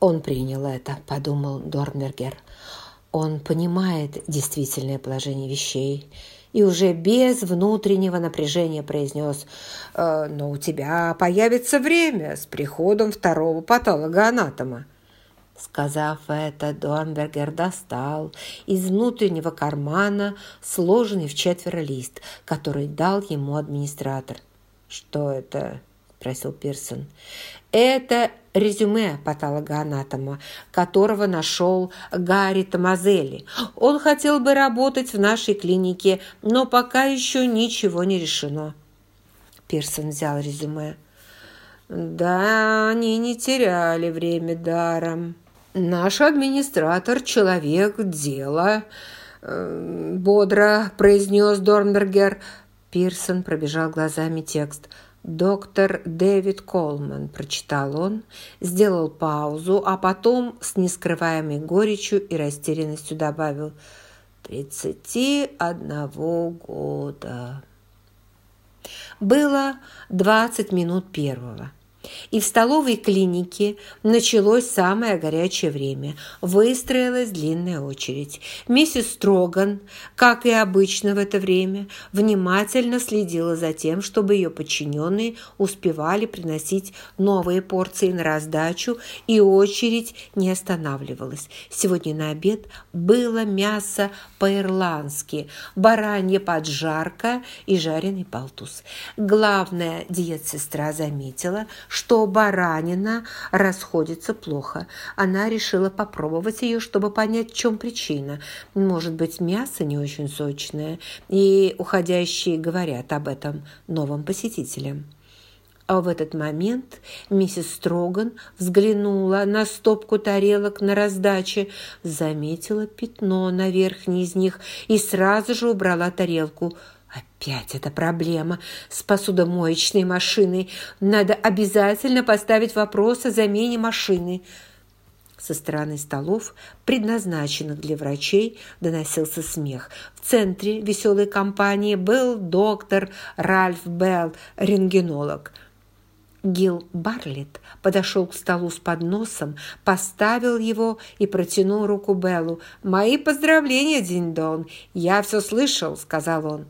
Он принял это, подумал Дорнбергер. Он понимает действительное положение вещей и уже без внутреннего напряжения произнес «Э, «Но у тебя появится время с приходом второго патологоанатома». Сказав это, Дорнбергер достал из внутреннего кармана сложенный в четверо лист, который дал ему администратор. «Что это?» – спросил Пирсон. «Это резюме патологоанатома, которого нашел Гарри Томазелли. Он хотел бы работать в нашей клинике, но пока еще ничего не решено». Пирсон взял резюме. «Да, они не теряли время даром. Наш администратор – человек дела», э, – бодро произнес Дорнбергер. Пирсон пробежал глазами текст – «Доктор Дэвид Колман», – прочитал он, сделал паузу, а потом с нескрываемой горечью и растерянностью добавил «тридцати одного года». Было двадцать минут первого. И в столовой клинике началось самое горячее время. Выстроилась длинная очередь. Миссис Строган, как и обычно в это время, внимательно следила за тем, чтобы ее подчиненные успевали приносить новые порции на раздачу, и очередь не останавливалась. Сегодня на обед было мясо по-ирландски, баранья поджарка и жареный палтус. Главная диет-сестра заметила, баранина расходится плохо. Она решила попробовать ее, чтобы понять, в чем причина. Может быть, мясо не очень сочное, и уходящие говорят об этом новым посетителям. А в этот момент миссис Строган взглянула на стопку тарелок на раздаче, заметила пятно на верхней из них и сразу же убрала тарелку – Опять эта проблема с посудомоечной машиной. Надо обязательно поставить вопрос о замене машины. Со стороны столов, предназначенных для врачей, доносился смех. В центре веселой компании был доктор Ральф Белл, рентгенолог. Гил Барлетт подошел к столу с подносом, поставил его и протянул руку Беллу. «Мои поздравления, Динь-Дон! Я все слышал», — сказал он.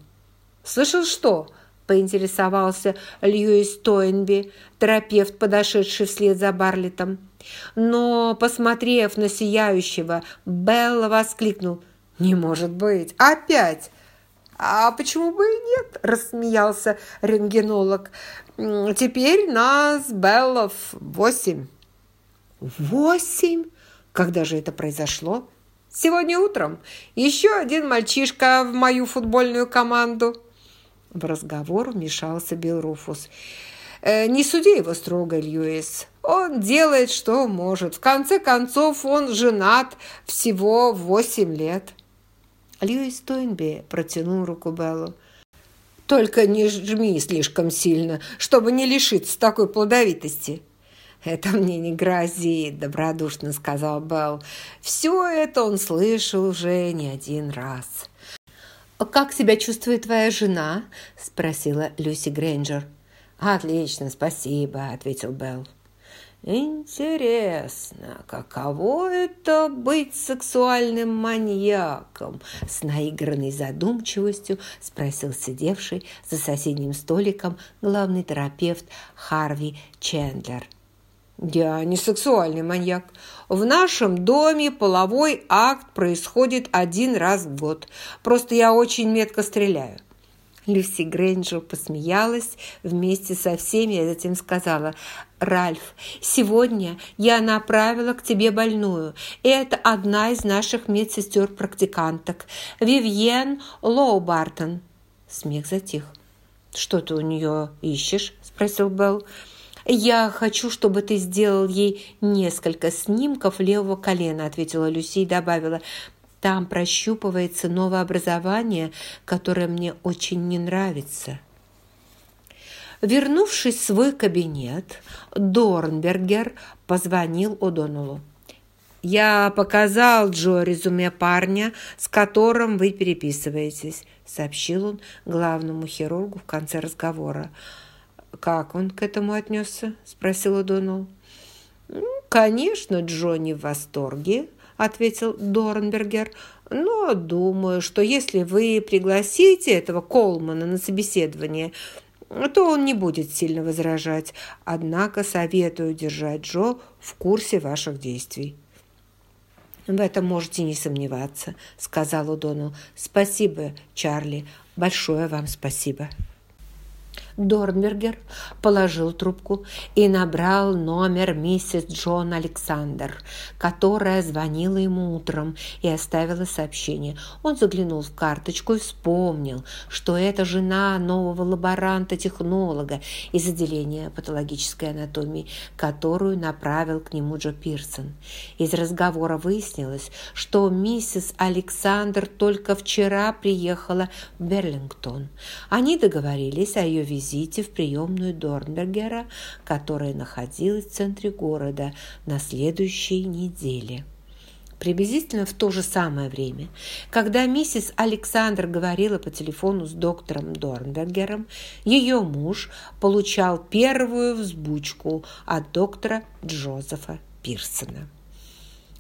«Слышал что?» – поинтересовался Льюис Тойнби, терапевт, подошедший вслед за Барлетом. Но, посмотрев на сияющего, Белла воскликнул. «Не может быть! Опять!» «А почему бы и нет?» – рассмеялся рентгенолог. «Теперь нас, Беллов, восемь». «Восемь? Когда же это произошло?» «Сегодня утром. Еще один мальчишка в мою футбольную команду». В разговор вмешался Билл Руфус. «Э, «Не суди его строго, Льюис. Он делает, что может. В конце концов, он женат всего восемь лет». Льюис Тойнби протянул руку Беллу. «Только не жми слишком сильно, чтобы не лишиться такой плодовитости». «Это мне не грозит», – добродушно сказал Белл. «Все это он слышал уже не один раз». «Как себя чувствует твоя жена?» – спросила Люси Грейнджер. «Отлично, спасибо», – ответил Белл. «Интересно, каково это быть сексуальным маньяком?» С наигранной задумчивостью спросил сидевший за соседним столиком главный терапевт Харви Чендлер – «Я не сексуальный маньяк. В нашем доме половой акт происходит один раз в год. Просто я очень метко стреляю». Люси Грейнджер посмеялась вместе со всеми, а затем сказала, «Ральф, сегодня я направила к тебе больную. Это одна из наших медсестер-практиканток, Вивьен Лоу-Бартон». Смех затих. «Что ты у нее ищешь?» – спросил Белл. «Я хочу, чтобы ты сделал ей несколько снимков левого колена», ответила Люси и добавила. «Там прощупывается новообразование, которое мне очень не нравится». Вернувшись в свой кабинет, Дорнбергер позвонил О'Доннеллу. «Я показал Джо резюме парня, с которым вы переписываетесь», сообщил он главному хирургу в конце разговора. «Как он к этому отнесся?» – спросила Донал. «Конечно, Джонни в восторге», – ответил Дорнбергер. «Но думаю, что если вы пригласите этого Колмана на собеседование, то он не будет сильно возражать. Однако советую держать Джо в курсе ваших действий». «В этом можете не сомневаться», – сказал Удону. «Спасибо, Чарли. Большое вам спасибо». Дорнбергер положил трубку и набрал номер миссис Джон Александр, которая звонила ему утром и оставила сообщение. Он заглянул в карточку и вспомнил, что это жена нового лаборанта-технолога из отделения патологической анатомии, которую направил к нему Джо Пирсон. Из разговора выяснилось, что миссис Александр только вчера приехала в Берлингтон. Они договорились о ее визите визите в приемную Дорнбергера, которая находилась в центре города на следующей неделе. Приблизительно в то же самое время, когда миссис Александр говорила по телефону с доктором Дорнбергером, ее муж получал первую взбучку от доктора Джозефа Пирсона.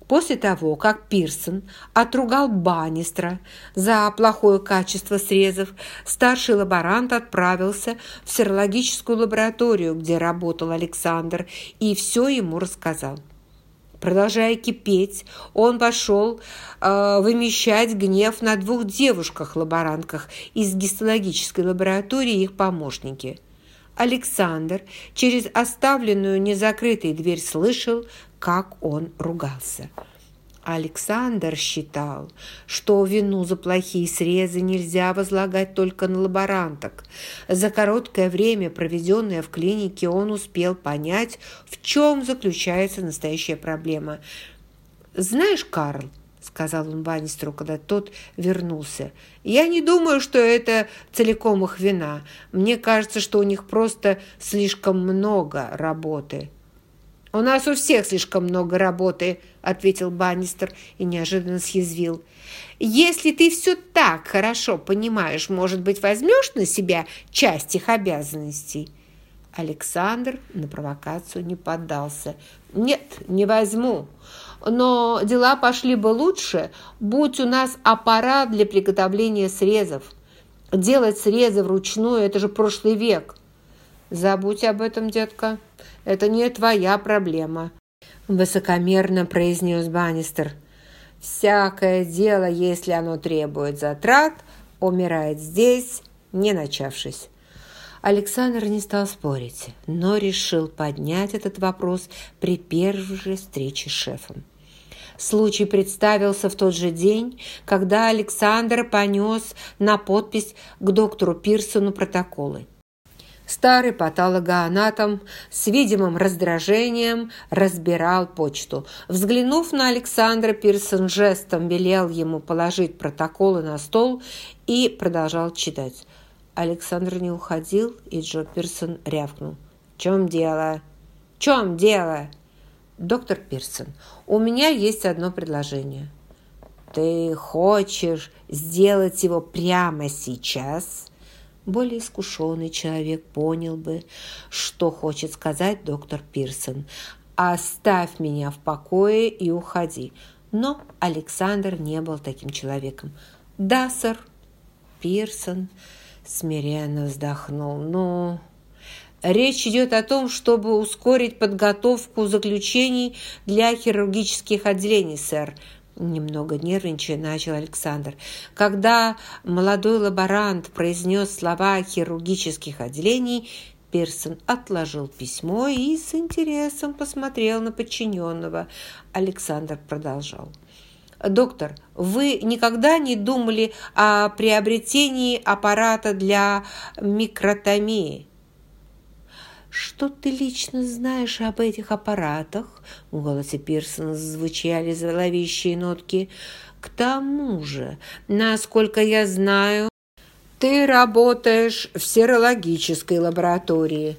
После того, как Пирсон отругал Баннистра за плохое качество срезов, старший лаборант отправился в серологическую лабораторию, где работал Александр, и все ему рассказал. Продолжая кипеть, он пошел э, вымещать гнев на двух девушках-лаборантках из гистологической лаборатории и их помощники. Александр через оставленную незакрытой дверь слышал, как он ругался. Александр считал, что вину за плохие срезы нельзя возлагать только на лаборанток. За короткое время, проведенное в клинике, он успел понять, в чем заключается настоящая проблема. «Знаешь, Карл, — сказал он Баннистеру, когда тот вернулся. «Я не думаю, что это целиком их вина. Мне кажется, что у них просто слишком много работы». «У нас у всех слишком много работы», – ответил Баннистер и неожиданно съязвил. «Если ты все так хорошо понимаешь, может быть, возьмешь на себя часть их обязанностей?» Александр на провокацию не поддался. «Нет, не возьму. Но дела пошли бы лучше, будь у нас аппарат для приготовления срезов. Делать срезы вручную – это же прошлый век». «Забудь об этом, детка». Это не твоя проблема», – высокомерно произнес Баннистер. «Всякое дело, если оно требует затрат, умирает здесь, не начавшись». Александр не стал спорить, но решил поднять этот вопрос при первой же встрече с шефом. Случай представился в тот же день, когда Александр понес на подпись к доктору Пирсону протоколы. Старый патологоанатом с видимым раздражением разбирал почту. Взглянув на Александра, Пирсон жестом велел ему положить протоколы на стол и продолжал читать. Александр не уходил, и Джо Пирсон рявкнул. «В чем дело? В чем дело?» «Доктор Пирсон, у меня есть одно предложение». «Ты хочешь сделать его прямо сейчас?» Более искушенный человек понял бы, что хочет сказать доктор Пирсон. «Оставь меня в покое и уходи». Но Александр не был таким человеком. «Да, сэр». Пирсон смиренно вздохнул. «Ну...» Речь идет о том, чтобы ускорить подготовку заключений для хирургических отделений, сэр. Немного нервничая, начал Александр. Когда молодой лаборант произнес слова хирургических отделений, Пирсон отложил письмо и с интересом посмотрел на подчиненного. Александр продолжал. «Доктор, вы никогда не думали о приобретении аппарата для микротомии?» «Что ты лично знаешь об этих аппаратах?» В голосе Пирсона звучали зловещие нотки. «К тому же, насколько я знаю, ты работаешь в серологической лаборатории».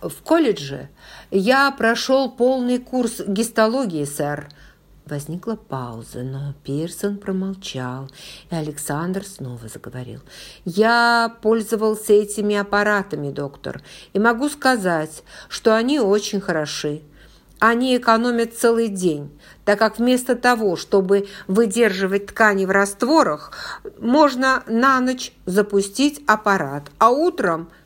«В колледже я прошел полный курс гистологии, сэр», Возникла пауза, но Пирсон промолчал, и Александр снова заговорил. «Я пользовался этими аппаратами, доктор, и могу сказать, что они очень хороши. они экономят целый день, так как вместо того, чтобы выдерживать ткани в растворах, можно на ночь запустить аппарат, а утром –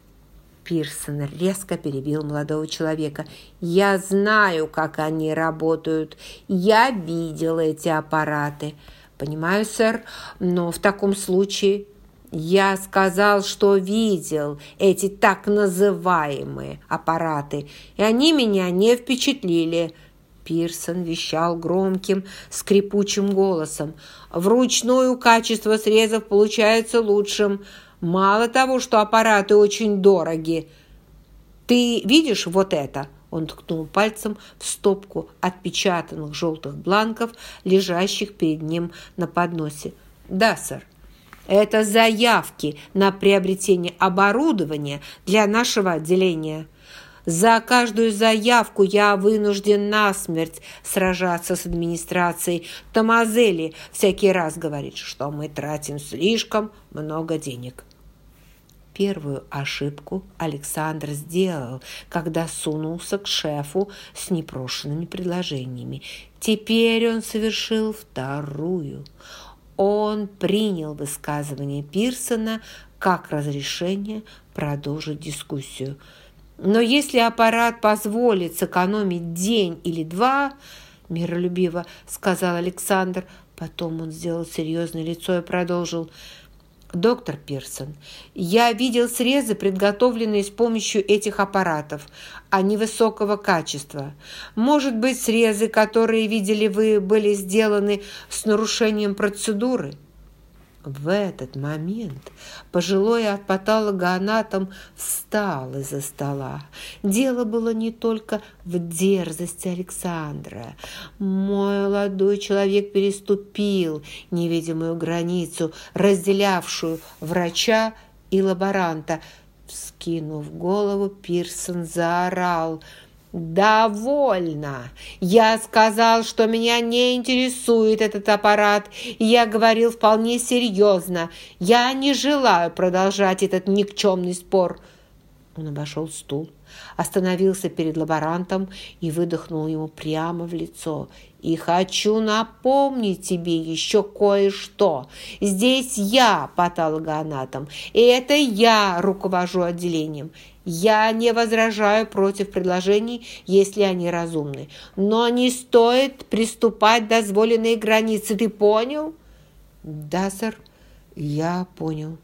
Пирсон резко перебил молодого человека. «Я знаю, как они работают. Я видел эти аппараты». «Понимаю, сэр, но в таком случае...» «Я сказал, что видел эти так называемые аппараты, и они меня не впечатлили». Пирсон вещал громким, скрипучим голосом. «Вручную качество срезов получается лучшим. Мало того, что аппараты очень дороги. Ты видишь вот это?» Он ткнул пальцем в стопку отпечатанных желтых бланков, лежащих перед ним на подносе. «Да, сэр. Это заявки на приобретение оборудования для нашего отделения». За каждую заявку я вынужден насмерть сражаться с администрацией. Томазели всякий раз говорит, что мы тратим слишком много денег. Первую ошибку Александр сделал, когда сунулся к шефу с непрошенными предложениями. Теперь он совершил вторую. Он принял высказывание Пирсона как разрешение продолжить дискуссию – но если аппарат позволит сэкономить день или два, миролюбиво сказал Александр, потом он сделал серьезное лицо и продолжил. «Доктор Пирсон, я видел срезы, предготовленные с помощью этих аппаратов. Они высокого качества. Может быть, срезы, которые видели вы, были сделаны с нарушением процедуры?» В этот момент пожилой от встал из-за стола. Дело было не только в дерзости Александра. Молодой человек переступил невидимую границу, разделявшую врача и лаборанта. Вскинув голову, Пирсон заорал – «Довольно! Я сказал, что меня не интересует этот аппарат. Я говорил вполне серьезно. Я не желаю продолжать этот никчемный спор». Он обошел стул, остановился перед лаборантом и выдохнул ему прямо в лицо. «И хочу напомнить тебе еще кое-что. Здесь я патологоанатом, и это я руковожу отделением. Я не возражаю против предложений, если они разумны. Но не стоит приступать дозволенные границы. Ты понял?» «Да, сэр, я понял».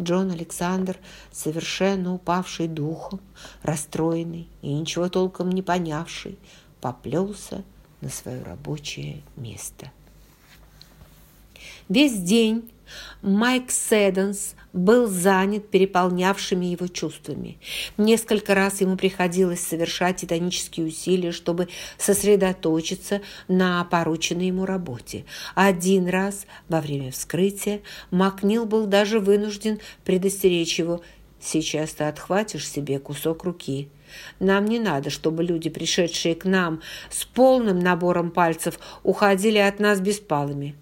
Джон Александр, совершенно упавший духом, расстроенный и ничего толком не понявший, поплелся на свое рабочее место. Весь день Майк Седенс был занят переполнявшими его чувствами. Несколько раз ему приходилось совершать титанические усилия, чтобы сосредоточиться на порученной ему работе. Один раз во время вскрытия Макнил был даже вынужден предостеречь его «Сейчас ты отхватишь себе кусок руки». Нам не надо, чтобы люди, пришедшие к нам с полным набором пальцев, уходили от нас беспалыми.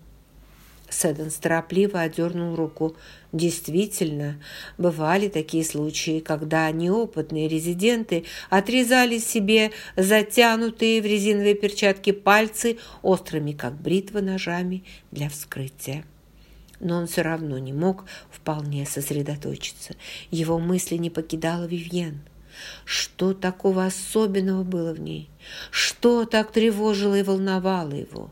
Сэдденс торопливо одернул руку. Действительно, бывали такие случаи, когда неопытные резиденты отрезали себе затянутые в резиновые перчатки пальцы острыми, как бритва, ножами для вскрытия. Но он все равно не мог вполне сосредоточиться. Его мысли не покидала Вивьен. Что такого особенного было в ней? Что так тревожило и волновало его?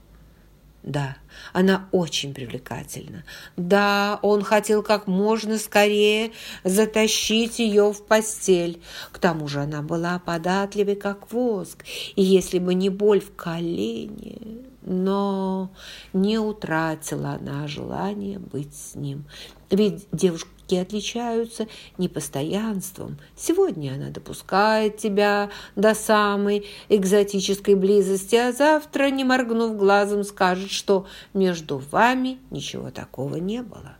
Да, она очень привлекательна. Да, он хотел как можно скорее затащить ее в постель. К тому же она была податливой, как воск. И если бы не боль в колене... Но не утратила она желания быть с ним. Ведь девушка Девушки отличаются непостоянством. Сегодня она допускает тебя до самой экзотической близости, а завтра, не моргнув глазом, скажет, что между вами ничего такого не было.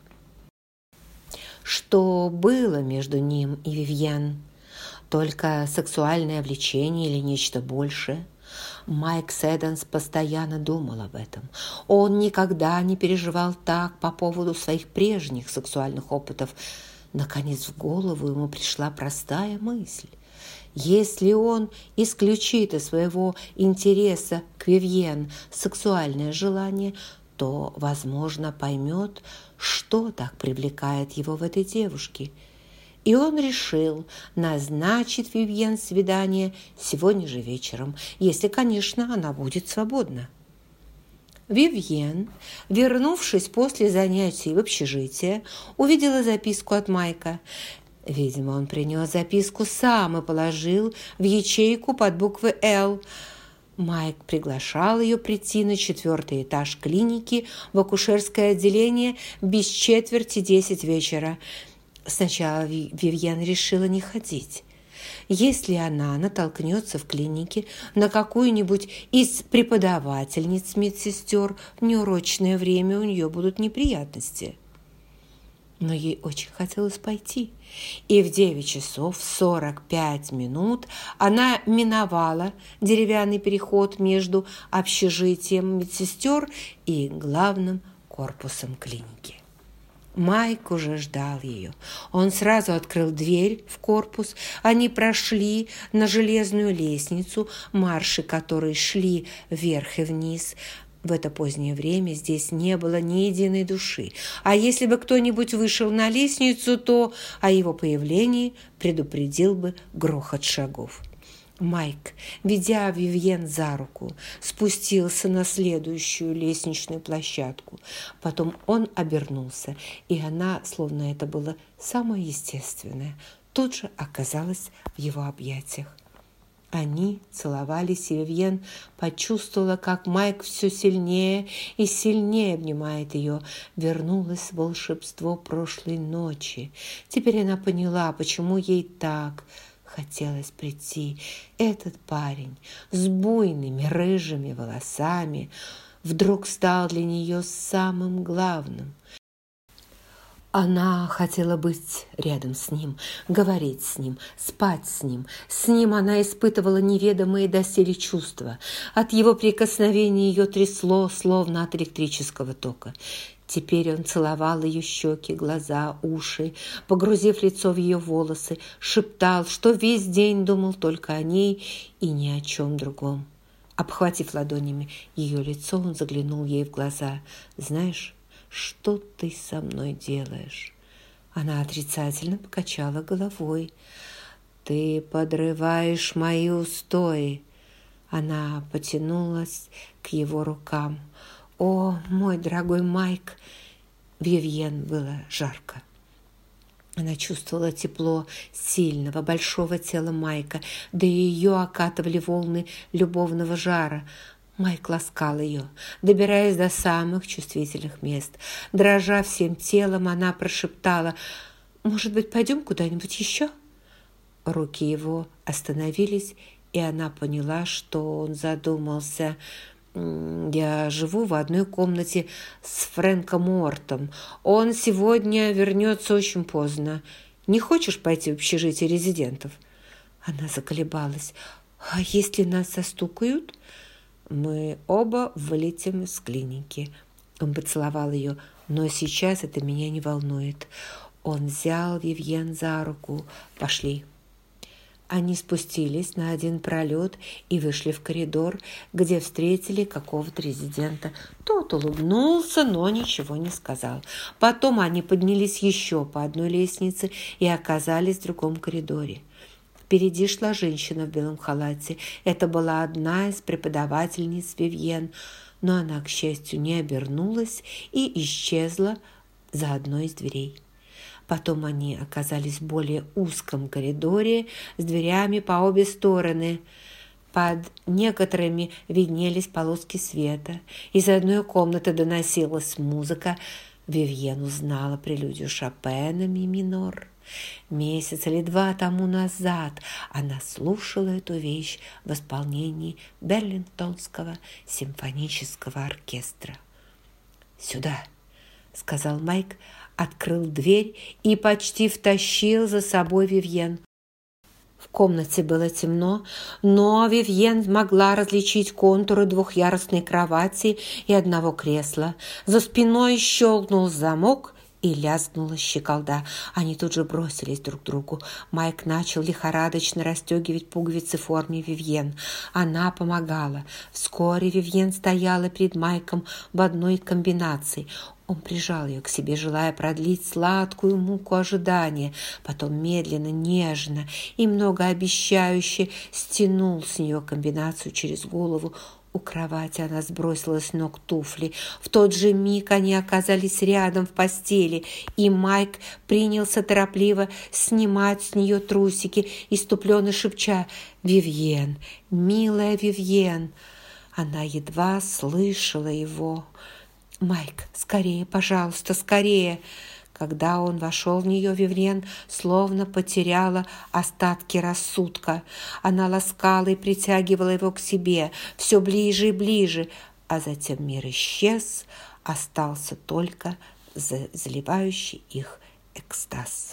Что было между ним и Вивьен? Только сексуальное влечение или нечто большее? Майк Седенс постоянно думал об этом. Он никогда не переживал так по поводу своих прежних сексуальных опытов. Наконец в голову ему пришла простая мысль. Если он исключит из своего интереса к Вивьен сексуальное желание, то, возможно, поймет, что так привлекает его в этой девушке. И он решил назначить Вивьен свидание сегодня же вечером, если, конечно, она будет свободна. Вивьен, вернувшись после занятий в общежитие, увидела записку от Майка. Видимо, он принес записку сам и положил в ячейку под буквы «Л». Майк приглашал ее прийти на четвертый этаж клиники в акушерское отделение без четверти десять вечера. Сначала Вивьен решила не ходить. Если она натолкнется в клинике на какую-нибудь из преподавательниц-медсестер, в неурочное время у нее будут неприятности. Но ей очень хотелось пойти, и в 9 часов 45 минут она миновала деревянный переход между общежитием медсестер и главным корпусом клиники. Майк уже ждал ее. Он сразу открыл дверь в корпус. Они прошли на железную лестницу, марши которой шли вверх и вниз. В это позднее время здесь не было ни единой души. А если бы кто-нибудь вышел на лестницу, то о его появлении предупредил бы грохот шагов. Майк, ведя Вивьен за руку, спустился на следующую лестничную площадку. Потом он обернулся, и она, словно это было самое естественное, тут же оказалась в его объятиях. Они целовались, и Вивьен почувствовала, как Майк все сильнее и сильнее обнимает ее. Вернулось волшебство прошлой ночи. Теперь она поняла, почему ей так хотелось прийти. Этот парень с буйными рыжими волосами вдруг стал для нее самым главным. Она хотела быть рядом с ним, говорить с ним, спать с ним. С ним она испытывала неведомые доселе чувства. От его прикосновения ее трясло, словно от электрического тока. Теперь он целовал ее щеки, глаза, уши, погрузив лицо в ее волосы, шептал, что весь день думал только о ней и ни о чем другом. Обхватив ладонями ее лицо, он заглянул ей в глаза. «Знаешь, что ты со мной делаешь?» Она отрицательно покачала головой. «Ты подрываешь мои устои!» Она потянулась к его рукам. «О, мой дорогой Майк!» Вивьен было жарко. Она чувствовала тепло сильного, большого тела Майка, да и ее окатывали волны любовного жара. Майк ласкал ее, добираясь до самых чувствительных мест. Дрожа всем телом, она прошептала, «Может быть, пойдем куда-нибудь еще?» Руки его остановились, и она поняла, что он задумался – я живу в одной комнате с Фрэнком Уортом. Он сегодня вернется очень поздно. Не хочешь пойти в общежитие резидентов?» Она заколебалась. «А если нас застукают?» «Мы оба вылетим из клиники». Он поцеловал ее. «Но сейчас это меня не волнует». Он взял Вивьен за руку. «Пошли». Они спустились на один пролет и вышли в коридор, где встретили какого-то резидента. Тот улыбнулся, но ничего не сказал. Потом они поднялись еще по одной лестнице и оказались в другом коридоре. Впереди шла женщина в белом халате. Это была одна из преподавательниц Вивьен, но она, к счастью, не обернулась и исчезла за одной из дверей. Потом они оказались в более узком коридоре с дверями по обе стороны. Под некоторыми виднелись полоски света. Из одной комнаты доносилась музыка. Вивьен узнала прелюдию Шопена «Ми минор». Месяц или два тому назад она слушала эту вещь в исполнении Берлингтонского симфонического оркестра. «Сюда!» — сказал Майк, открыл дверь и почти втащил за собой Вивьен. В комнате было темно, но Вивьен могла различить контуры двухъярусной кровати и одного кресла. За спиной щелкнул замок, и лязгнула щеколда. Они тут же бросились друг к другу. Майк начал лихорадочно расстегивать пуговицы в форме Вивьен. Она помогала. Вскоре Вивьен стояла перед Майком в одной комбинации. Он прижал ее к себе, желая продлить сладкую муку ожидания. Потом медленно, нежно и многообещающе стянул с нее комбинацию через голову, у кровати она сбросила с ног туфли. В тот же миг они оказались рядом в постели, и Майк принялся торопливо снимать с нее трусики, иступленно шепча «Вивьен, милая Вивьен!» Она едва слышала его. «Майк, скорее, пожалуйста, скорее!» Когда он вошел в нее, Вивлен словно потеряла остатки рассудка. Она ласкала и притягивала его к себе все ближе и ближе, а затем мир исчез, остался только заливающий их экстаз.